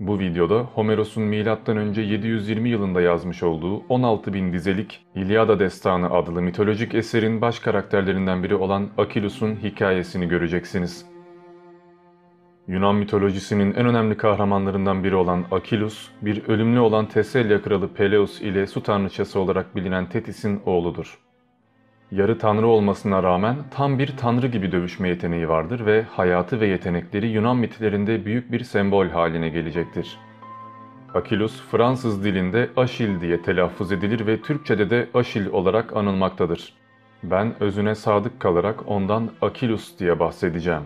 Bu videoda Homeros'un M.Ö. 720 yılında yazmış olduğu 16.000 dizelik İlyada Destanı adlı mitolojik eserin baş karakterlerinden biri olan Akilus'un hikayesini göreceksiniz. Yunan mitolojisinin en önemli kahramanlarından biri olan Akilus, bir ölümlü olan Teselya kralı Peleus ile su tanrıçası olarak bilinen Tetis'in oğludur. Yarı tanrı olmasına rağmen tam bir tanrı gibi dövüşme yeteneği vardır ve hayatı ve yetenekleri Yunan mitlerinde büyük bir sembol haline gelecektir. Akilus Fransız dilinde Aşil diye telaffuz edilir ve Türkçede de Aşil olarak anılmaktadır. Ben özüne sadık kalarak ondan Akilus diye bahsedeceğim.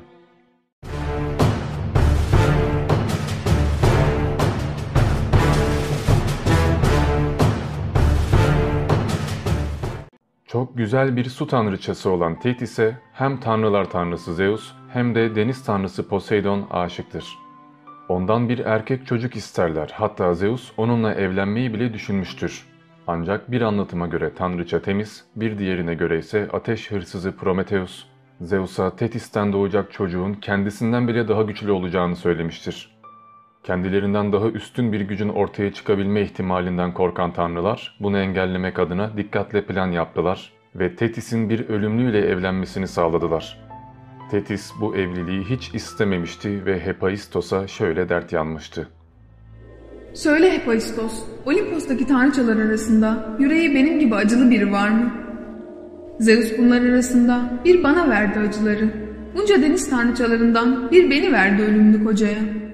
Çok güzel bir su tanrıçası olan Thetis'e hem tanrılar tanrısı Zeus hem de deniz tanrısı Poseidon aşıktır. Ondan bir erkek çocuk isterler hatta Zeus onunla evlenmeyi bile düşünmüştür. Ancak bir anlatıma göre tanrıça Temis, bir diğerine göre ise ateş hırsızı Prometheus, Zeus'a Thetis'ten doğacak çocuğun kendisinden bile daha güçlü olacağını söylemiştir. Kendilerinden daha üstün bir gücün ortaya çıkabilme ihtimalinden korkan tanrılar bunu engellemek adına dikkatle plan yaptılar ve Tetis'in bir ölümlüyle evlenmesini sağladılar. Tetis bu evliliği hiç istememişti ve Hephaistos'a şöyle dert yanmıştı. Söyle Hephaistos, Olimpos'taki tanrıçalar arasında yüreği benim gibi acılı biri var mı? Zeus bunlar arasında bir bana verdi acıları. Bunca deniz tanrıçalarından bir beni verdi ölümlü kocaya.''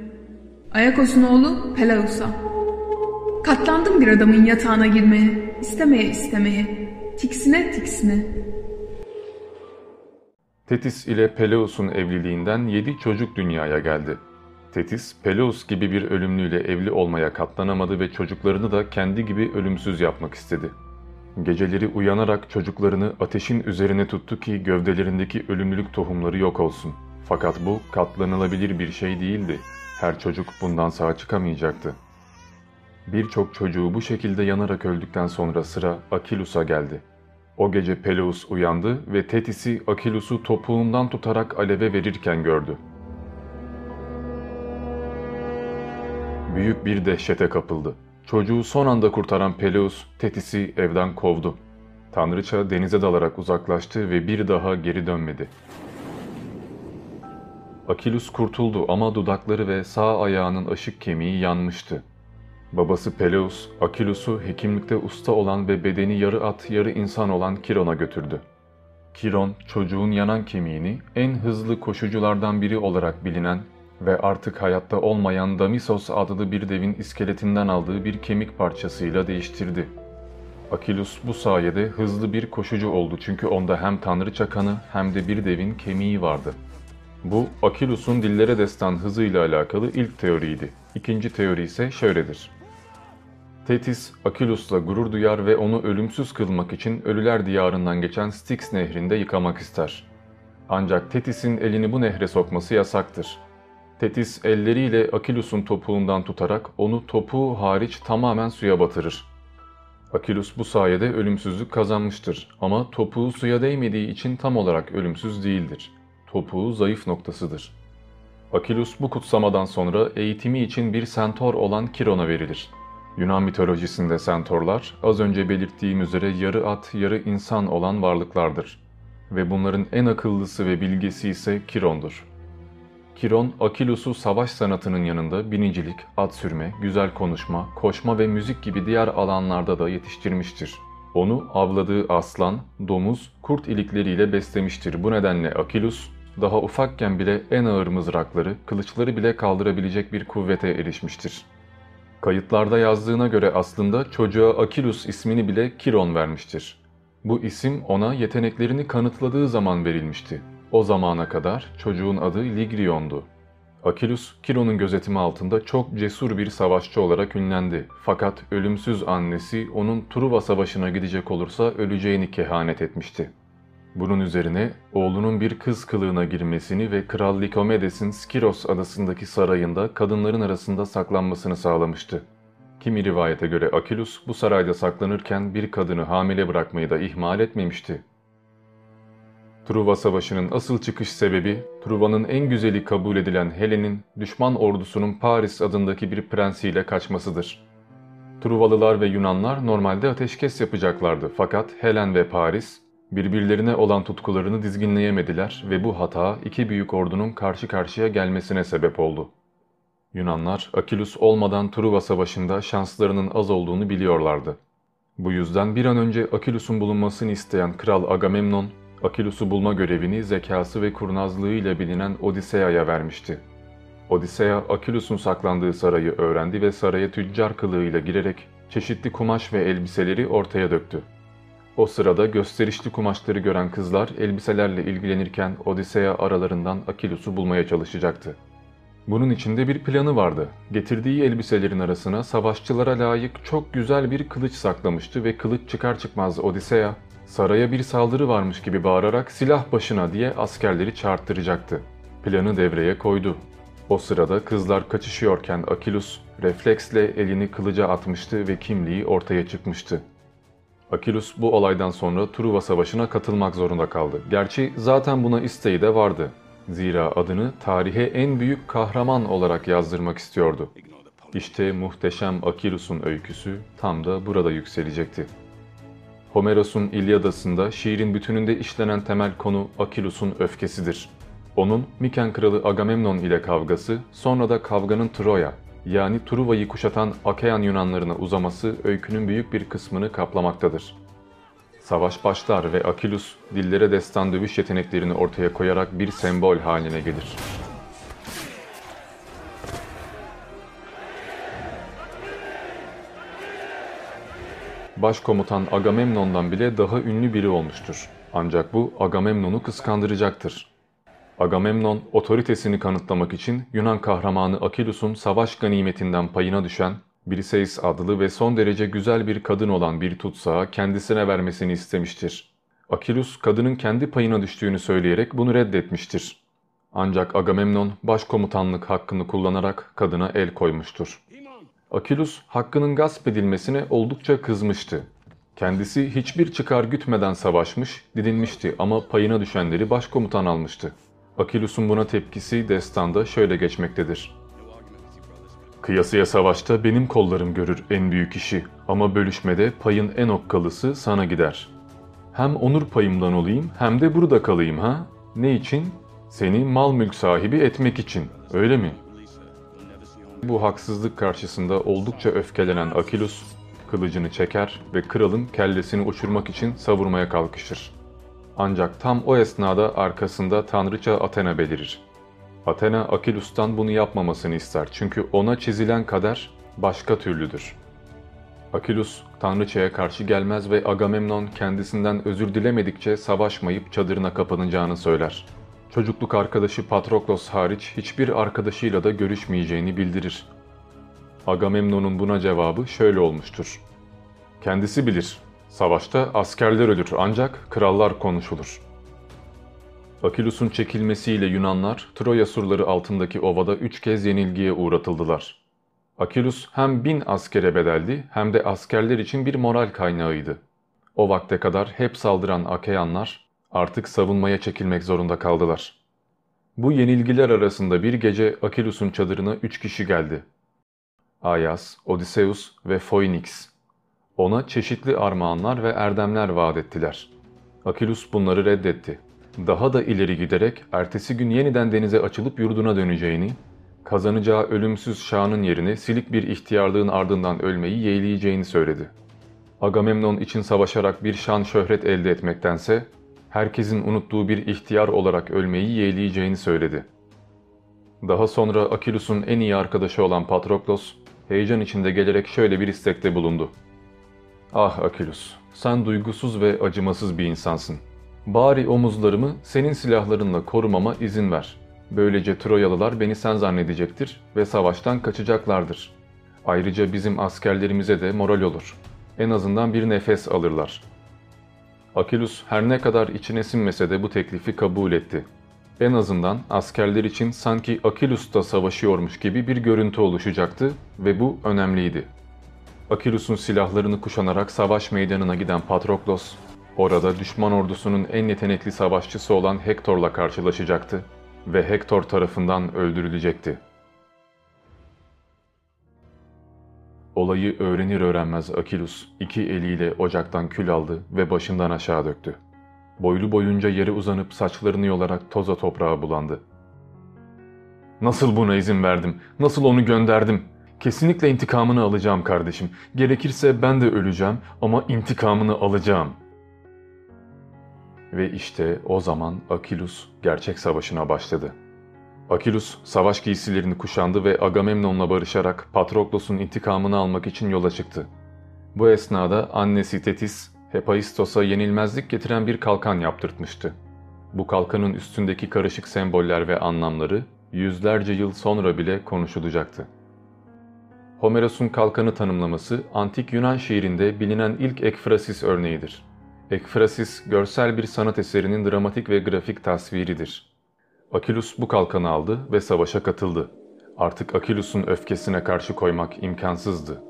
Ayakos'un oğlu Peleus'a. Katlandım bir adamın yatağına girmeye, istemeye istemeye, tiksine tiksine. Tetis ile Peleus'un evliliğinden yedi çocuk dünyaya geldi. Tetis, Peleus gibi bir ölümlüyle evli olmaya katlanamadı ve çocuklarını da kendi gibi ölümsüz yapmak istedi. Geceleri uyanarak çocuklarını ateşin üzerine tuttu ki gövdelerindeki ölümlülük tohumları yok olsun. Fakat bu katlanılabilir bir şey değildi. Her çocuk bundan sağ çıkamayacaktı. Birçok çocuğu bu şekilde yanarak öldükten sonra sıra Akilus'a geldi. O gece Peleus uyandı ve Tetis'i Akilus'u topuğundan tutarak aleve verirken gördü. Büyük bir dehşete kapıldı. Çocuğu son anda kurtaran Peleus Tetis'i evden kovdu. Tanrıça denize dalarak uzaklaştı ve bir daha geri dönmedi. Akilus kurtuldu ama dudakları ve sağ ayağının aşık kemiği yanmıştı. Babası Peleus, Akilus'u hekimlikte usta olan ve bedeni yarı at yarı insan olan Kiron'a götürdü. Kiron, çocuğun yanan kemiğini en hızlı koşuculardan biri olarak bilinen ve artık hayatta olmayan Damisos adlı bir devin iskeletinden aldığı bir kemik parçasıyla değiştirdi. Akilus bu sayede hızlı bir koşucu oldu çünkü onda hem tanrıça kanı hem de bir devin kemiği vardı.'' Bu Akilus'un dillere destan hızıyla alakalı ilk teoriydi. İkinci teori ise şöyledir. Tetis, Akilus'la gurur duyar ve onu ölümsüz kılmak için ölüler diyarından geçen Styx nehrinde yıkamak ister. Ancak Tetis'in elini bu nehre sokması yasaktır. Tetis elleriyle Akilus'un topuğundan tutarak onu topuğu hariç tamamen suya batırır. Akilus bu sayede ölümsüzlük kazanmıştır ama topuğu suya değmediği için tam olarak ölümsüz değildir topuğu zayıf noktasıdır. Akilus bu kutsamadan sonra eğitimi için bir sentor olan Kiron'a verilir. Yunan mitolojisinde sentorlar az önce belirttiğim üzere yarı at yarı insan olan varlıklardır. Ve bunların en akıllısı ve bilgesi ise Kiron'dur. Kiron, Akilus'u savaş sanatının yanında binicilik, at sürme, güzel konuşma, koşma ve müzik gibi diğer alanlarda da yetiştirmiştir. Onu avladığı aslan, domuz, kurt ilikleriyle beslemiştir. Bu nedenle Akilus, daha ufakken bile en ağır mızrakları, kılıçları bile kaldırabilecek bir kuvvete erişmiştir. Kayıtlarda yazdığına göre aslında çocuğa Akilus ismini bile Kiron vermiştir. Bu isim ona yeteneklerini kanıtladığı zaman verilmişti. O zamana kadar çocuğun adı Ligrion'du. Akilus, Kiron'un gözetimi altında çok cesur bir savaşçı olarak ünlendi. Fakat ölümsüz annesi onun Truva Savaşı'na gidecek olursa öleceğini kehanet etmişti. Bunun üzerine oğlunun bir kız kılığına girmesini ve Kral Likomedes'in Skiros adasındaki sarayında kadınların arasında saklanmasını sağlamıştı. Kimi rivayete göre Akilus bu sarayda saklanırken bir kadını hamile bırakmayı da ihmal etmemişti. Truva Savaşı'nın asıl çıkış sebebi, Truva'nın en güzeli kabul edilen Helen'in düşman ordusunun Paris adındaki bir prensiyle kaçmasıdır. Truvalılar ve Yunanlar normalde ateşkes yapacaklardı fakat Helen ve Paris birbirlerine olan tutkularını dizginleyemediler ve bu hata iki büyük ordunun karşı karşıya gelmesine sebep oldu. Yunanlar Akilus olmadan Truva Savaşı'nda şanslarının az olduğunu biliyorlardı. Bu yüzden bir an önce Akilus'un bulunmasını isteyen Kral Agamemnon, Akilus'u bulma görevini zekası ve kurnazlığıyla bilinen Odisea'ya vermişti. Odisea, Akilus'un saklandığı sarayı öğrendi ve saraya tüccar kılığıyla girerek çeşitli kumaş ve elbiseleri ortaya döktü. O sırada gösterişli kumaşları gören kızlar elbiselerle ilgilenirken Odisea aralarından Akilus'u bulmaya çalışacaktı. Bunun içinde bir planı vardı. Getirdiği elbiselerin arasına savaşçılara layık çok güzel bir kılıç saklamıştı ve kılıç çıkar çıkmaz Odisea, saraya bir saldırı varmış gibi bağırarak silah başına diye askerleri çağırttıracaktı. Planı devreye koydu. O sırada kızlar kaçışıyorken Akilus refleksle elini kılıca atmıştı ve kimliği ortaya çıkmıştı. Akilus bu olaydan sonra Truva Savaşı'na katılmak zorunda kaldı. Gerçi zaten buna isteği de vardı. Zira adını tarihe en büyük kahraman olarak yazdırmak istiyordu. İşte muhteşem Akilus'un öyküsü tam da burada yükselecekti. Homeros'un İlyadası'nda şiirin bütününde işlenen temel konu Akilus'un öfkesidir. Onun Miken kralı Agamemnon ile kavgası, sonra da kavganın Troya yani Truva'yı kuşatan Akeyan Yunanlarına uzaması öykünün büyük bir kısmını kaplamaktadır. Savaş başlar ve Akilus dillere destan dövüş yeteneklerini ortaya koyarak bir sembol haline gelir. Başkomutan Agamemnon'dan bile daha ünlü biri olmuştur. Ancak bu Agamemnon'u kıskandıracaktır. Agamemnon otoritesini kanıtlamak için Yunan kahramanı Akilus'un savaş ganimetinden payına düşen Briseis adlı ve son derece güzel bir kadın olan bir tutsağı kendisine vermesini istemiştir. Akilus kadının kendi payına düştüğünü söyleyerek bunu reddetmiştir. Ancak Agamemnon başkomutanlık hakkını kullanarak kadına el koymuştur. Akilus hakkının gasp edilmesine oldukça kızmıştı. Kendisi hiçbir çıkar gütmeden savaşmış, didinmişti ama payına düşenleri başkomutan almıştı. Akilus'un buna tepkisi destanda şöyle geçmektedir. Kıyasıya savaşta benim kollarım görür en büyük işi ama bölüşmede payın en okkalısı sana gider. Hem onur payımdan olayım hem de burada kalayım ha? Ne için? Seni mal mülk sahibi etmek için, öyle mi? Bu haksızlık karşısında oldukça öfkelenen Akilus, kılıcını çeker ve kralın kellesini uçurmak için savurmaya kalkışır. Ancak tam o esnada arkasında tanrıça Athena belirir. Athena Akilus'tan bunu yapmamasını ister çünkü ona çizilen kader başka türlüdür. Akilus tanrıçaya karşı gelmez ve Agamemnon kendisinden özür dilemedikçe savaşmayıp çadırına kapanacağını söyler. Çocukluk arkadaşı Patroklos hariç hiçbir arkadaşıyla da görüşmeyeceğini bildirir. Agamemnon'un buna cevabı şöyle olmuştur. Kendisi bilir, savaşta askerler ölür ancak krallar konuşulur. Akilus'un çekilmesiyle Yunanlar Troya surları altındaki ovada üç kez yenilgiye uğratıldılar. Akilus hem bin askere bedeldi hem de askerler için bir moral kaynağıydı. O vakte kadar hep saldıran Akeyanlar artık savunmaya çekilmek zorunda kaldılar. Bu yenilgiler arasında bir gece Akilus'un çadırına üç kişi geldi. Ayas, Odysseus ve Phoenix. Ona çeşitli armağanlar ve erdemler vaat ettiler. Akilus bunları reddetti. Daha da ileri giderek ertesi gün yeniden denize açılıp yurduna döneceğini, kazanacağı ölümsüz şanın yerine silik bir ihtiyarlığın ardından ölmeyi yeğleyeceğini söyledi. Agamemnon için savaşarak bir şan şöhret elde etmektense, herkesin unuttuğu bir ihtiyar olarak ölmeyi yeğleyeceğini söyledi. Daha sonra Akilus'un en iyi arkadaşı olan Patroklos, heyecan içinde gelerek şöyle bir istekte bulundu. Ah Akilus, sen duygusuz ve acımasız bir insansın. Bari omuzlarımı senin silahlarınla korumama izin ver. Böylece Troyalılar beni sen zannedecektir ve savaştan kaçacaklardır. Ayrıca bizim askerlerimize de moral olur. En azından bir nefes alırlar. Akilus her ne kadar içine sinmese de bu teklifi kabul etti. En azından askerler için sanki Akilus da savaşıyormuş gibi bir görüntü oluşacaktı ve bu önemliydi. Akilus'un silahlarını kuşanarak savaş meydanına giden Patroklos, Orada düşman ordusunun en yetenekli savaşçısı olan Hektor'la karşılaşacaktı ve Hektor tarafından öldürülecekti. Olayı öğrenir öğrenmez Akilus iki eliyle ocaktan kül aldı ve başından aşağı döktü. Boylu boyunca yere uzanıp saçlarını yolarak toza toprağa bulandı. Nasıl buna izin verdim? Nasıl onu gönderdim? Kesinlikle intikamını alacağım kardeşim. Gerekirse ben de öleceğim ama intikamını alacağım. Ve işte o zaman Akilus gerçek savaşına başladı. Akilus savaş giysilerini kuşandı ve Agamemnon'la barışarak Patroklos'un intikamını almak için yola çıktı. Bu esnada annesi Tetis, Hephaistos'a yenilmezlik getiren bir kalkan yaptırtmıştı. Bu kalkanın üstündeki karışık semboller ve anlamları yüzlerce yıl sonra bile konuşulacaktı. Homeros'un kalkanı tanımlaması antik Yunan şiirinde bilinen ilk ekfrasis örneğidir. Ekfrasis, görsel bir sanat eserinin dramatik ve grafik tasviridir. Akilus bu kalkanı aldı ve savaşa katıldı. Artık Akilus'un öfkesine karşı koymak imkansızdı.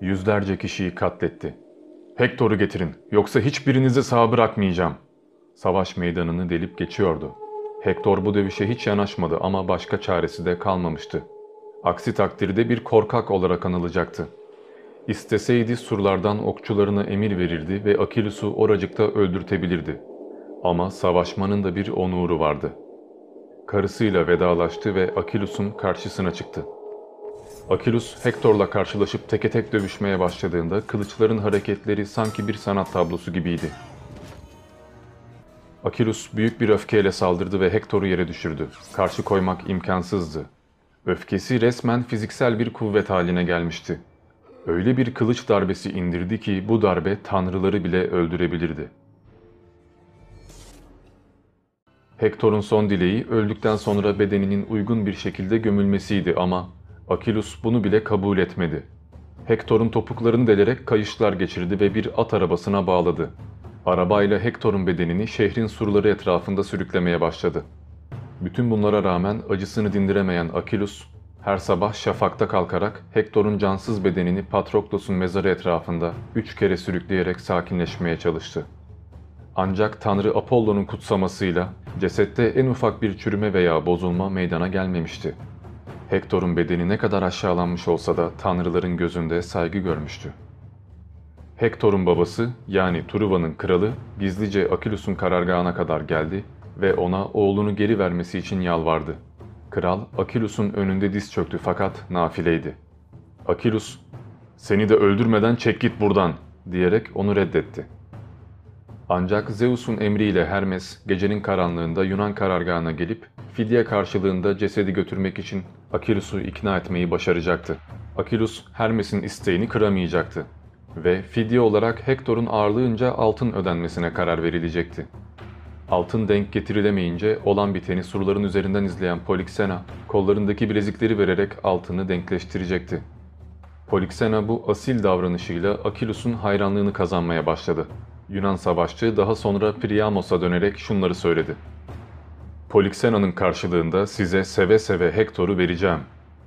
Yüzlerce kişiyi katletti. Hektor'u getirin, yoksa hiçbirinizi sağ bırakmayacağım. Savaş meydanını delip geçiyordu. Hektor bu dövüşe hiç yanaşmadı ama başka çaresi de kalmamıştı. Aksi takdirde bir korkak olarak anılacaktı. İsteseydi surlardan okçularına emir verirdi ve Akilus'u oracıkta öldürtebilirdi. Ama savaşmanın da bir onuru vardı. Karısıyla vedalaştı ve Akilus'un karşısına çıktı. Akilus, Hektor'la karşılaşıp teke tek dövüşmeye başladığında kılıçların hareketleri sanki bir sanat tablosu gibiydi. Akilus büyük bir öfkeyle saldırdı ve Hektor'u yere düşürdü. Karşı koymak imkansızdı. Öfkesi resmen fiziksel bir kuvvet haline gelmişti. Öyle bir kılıç darbesi indirdi ki bu darbe tanrıları bile öldürebilirdi. Hektor'un son dileği öldükten sonra bedeninin uygun bir şekilde gömülmesiydi ama Akilus bunu bile kabul etmedi. Hektor'un topuklarını delerek kayışlar geçirdi ve bir at arabasına bağladı. Arabayla Hektor'un bedenini şehrin surları etrafında sürüklemeye başladı. Bütün bunlara rağmen acısını dindiremeyen Akilus, her sabah şafakta kalkarak Hektor'un cansız bedenini Patroklos'un mezarı etrafında üç kere sürükleyerek sakinleşmeye çalıştı. Ancak Tanrı Apollo'nun kutsamasıyla cesette en ufak bir çürüme veya bozulma meydana gelmemişti. Hektor'un bedeni ne kadar aşağılanmış olsa da tanrıların gözünde saygı görmüştü. Hektor'un babası yani Truva'nın kralı gizlice Akilus'un karargahına kadar geldi ve ona oğlunu geri vermesi için yalvardı. Kral Akilus'un önünde diz çöktü fakat nafileydi. Akilus, seni de öldürmeden çek git buradan diyerek onu reddetti. Ancak Zeus'un emriyle Hermes gecenin karanlığında Yunan karargahına gelip fidye karşılığında cesedi götürmek için Akilus'u ikna etmeyi başaracaktı. Akilus Hermes'in isteğini kıramayacaktı ve fidye olarak Hektor'un ağırlığınca altın ödenmesine karar verilecekti. Altın denk getirilemeyince olan biteni surların üzerinden izleyen Polixena, kollarındaki bilezikleri vererek altını denkleştirecekti. Polixena bu asil davranışıyla Akilus'un hayranlığını kazanmaya başladı. Yunan savaşçı daha sonra Priamos'a dönerek şunları söyledi. Polixena'nın karşılığında size seve seve Hektor'u vereceğim.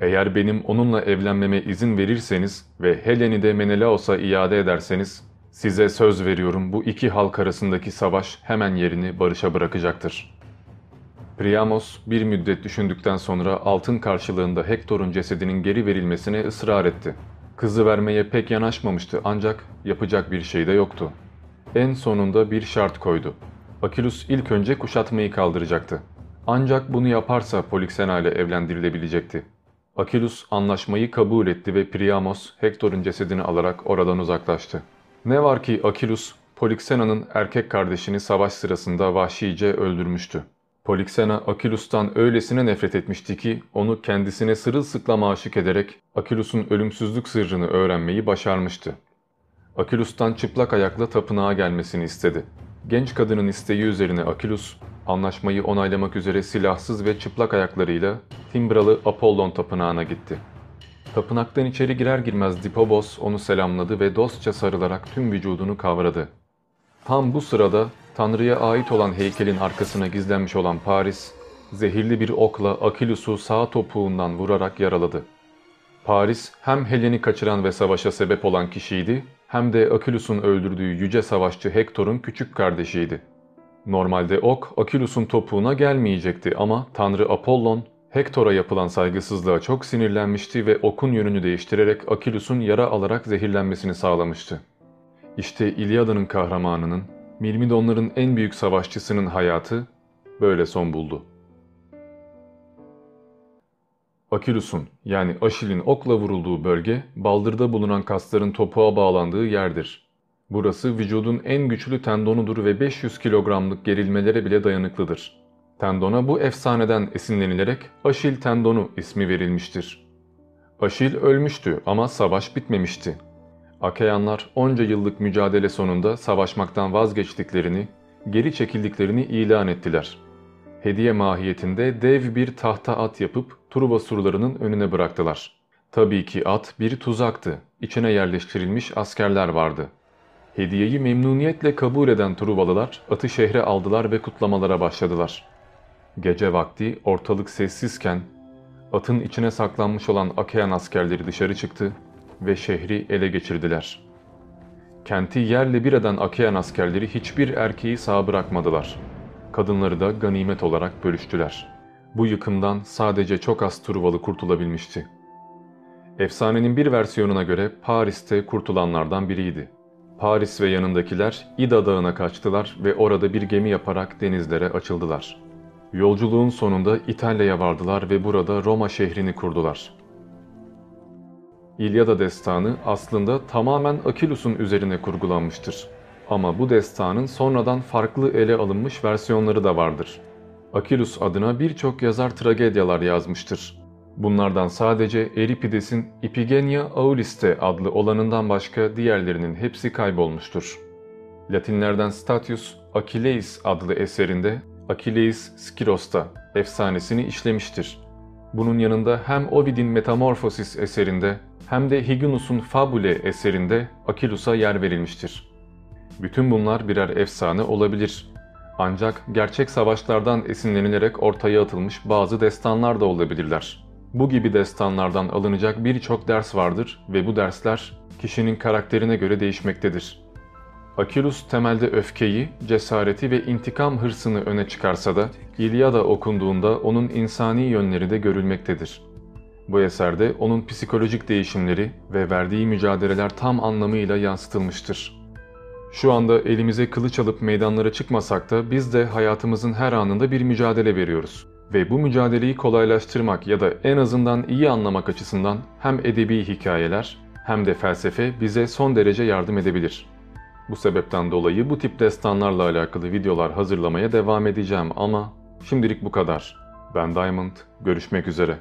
Eğer benim onunla evlenmeme izin verirseniz ve Helen'i de Menelaos'a iade ederseniz size söz veriyorum bu iki halk arasındaki savaş hemen yerini barışa bırakacaktır. Priamos bir müddet düşündükten sonra altın karşılığında Hektor'un cesedinin geri verilmesine ısrar etti. Kızı vermeye pek yanaşmamıştı ancak yapacak bir şey de yoktu. En sonunda bir şart koydu. Akilus ilk önce kuşatmayı kaldıracaktı. Ancak bunu yaparsa Polixena ile evlendirilebilecekti. Akilus anlaşmayı kabul etti ve Priamos Hektor'un cesedini alarak oradan uzaklaştı. Ne var ki Akilus, Polixena'nın erkek kardeşini savaş sırasında vahşice öldürmüştü. Polixena Akilus'tan öylesine nefret etmişti ki onu kendisine sırılsıklam aşık ederek Akilus'un ölümsüzlük sırrını öğrenmeyi başarmıştı. Akilus'tan çıplak ayakla tapınağa gelmesini istedi. Genç kadının isteği üzerine Akilus, anlaşmayı onaylamak üzere silahsız ve çıplak ayaklarıyla Timbralı Apollon tapınağına gitti. Tapınaktan içeri girer girmez Dipobos onu selamladı ve dostça sarılarak tüm vücudunu kavradı. Tam bu sırada Tanrı'ya ait olan heykelin arkasına gizlenmiş olan Paris, zehirli bir okla Akilus'u sağ topuğundan vurarak yaraladı. Paris hem Helen'i kaçıran ve savaşa sebep olan kişiydi hem de Akilus'un öldürdüğü yüce savaşçı Hektor'un küçük kardeşiydi. Normalde ok Akilus'un topuğuna gelmeyecekti ama Tanrı Apollon Hektor'a yapılan saygısızlığa çok sinirlenmişti ve okun yönünü değiştirerek Akilus'un yara alarak zehirlenmesini sağlamıştı. İşte İlyada'nın kahramanının, Mirmidonların en büyük savaşçısının hayatı böyle son buldu. Akilus'un yani Aşil'in okla vurulduğu bölge baldırda bulunan kasların topuğa bağlandığı yerdir. Burası vücudun en güçlü tendonudur ve 500 kilogramlık gerilmelere bile dayanıklıdır. Tendona bu efsaneden esinlenilerek Aşil tendonu ismi verilmiştir. Aşil ölmüştü ama savaş bitmemişti. Akeyanlar onca yıllık mücadele sonunda savaşmaktan vazgeçtiklerini, geri çekildiklerini ilan ettiler. Hediye mahiyetinde dev bir tahta at yapıp Truva surlarının önüne bıraktılar. Tabii ki at bir tuzaktı. İçine yerleştirilmiş askerler vardı. Hediyeyi memnuniyetle kabul eden Truvalılar atı şehre aldılar ve kutlamalara başladılar. Gece vakti ortalık sessizken atın içine saklanmış olan Akeyan askerleri dışarı çıktı ve şehri ele geçirdiler. Kenti yerle bir eden Akeyan askerleri hiçbir erkeği sağ bırakmadılar. Kadınları da ganimet olarak bölüştüler. Bu yıkımdan sadece çok az Truvalı kurtulabilmişti. Efsanenin bir versiyonuna göre Paris'te kurtulanlardan biriydi. Paris ve yanındakiler İda Dağı'na kaçtılar ve orada bir gemi yaparak denizlere açıldılar. Yolculuğun sonunda İtalya'ya vardılar ve burada Roma şehrini kurdular. İlyada destanı aslında tamamen Akilus'un üzerine kurgulanmıştır. Ama bu destanın sonradan farklı ele alınmış versiyonları da vardır. Akilus adına birçok yazar tragedyalar yazmıştır. Bunlardan sadece Euripides'in Ipigenia Auliste adlı olanından başka diğerlerinin hepsi kaybolmuştur. Latinlerden Statius Achilleis adlı eserinde Achilleis Skiros'ta efsanesini işlemiştir. Bunun yanında hem Ovid'in Metamorphosis eserinde hem de Hyginus'un Fabule eserinde Akilus'a yer verilmiştir. Bütün bunlar birer efsane olabilir. Ancak gerçek savaşlardan esinlenilerek ortaya atılmış bazı destanlar da olabilirler. Bu gibi destanlardan alınacak birçok ders vardır ve bu dersler kişinin karakterine göre değişmektedir. Akilus temelde öfkeyi, cesareti ve intikam hırsını öne çıkarsa da İlyada okunduğunda onun insani yönleri de görülmektedir. Bu eserde onun psikolojik değişimleri ve verdiği mücadeleler tam anlamıyla yansıtılmıştır. Şu anda elimize kılıç alıp meydanlara çıkmasak da biz de hayatımızın her anında bir mücadele veriyoruz. Ve bu mücadeleyi kolaylaştırmak ya da en azından iyi anlamak açısından hem edebi hikayeler hem de felsefe bize son derece yardım edebilir. Bu sebepten dolayı bu tip destanlarla alakalı videolar hazırlamaya devam edeceğim ama şimdilik bu kadar. Ben Diamond, görüşmek üzere.